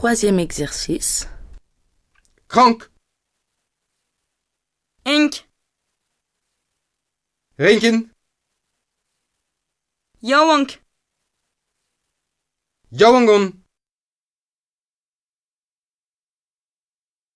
Troisième exercice. Krank. Enk, Renken. Jawank, Jawangon.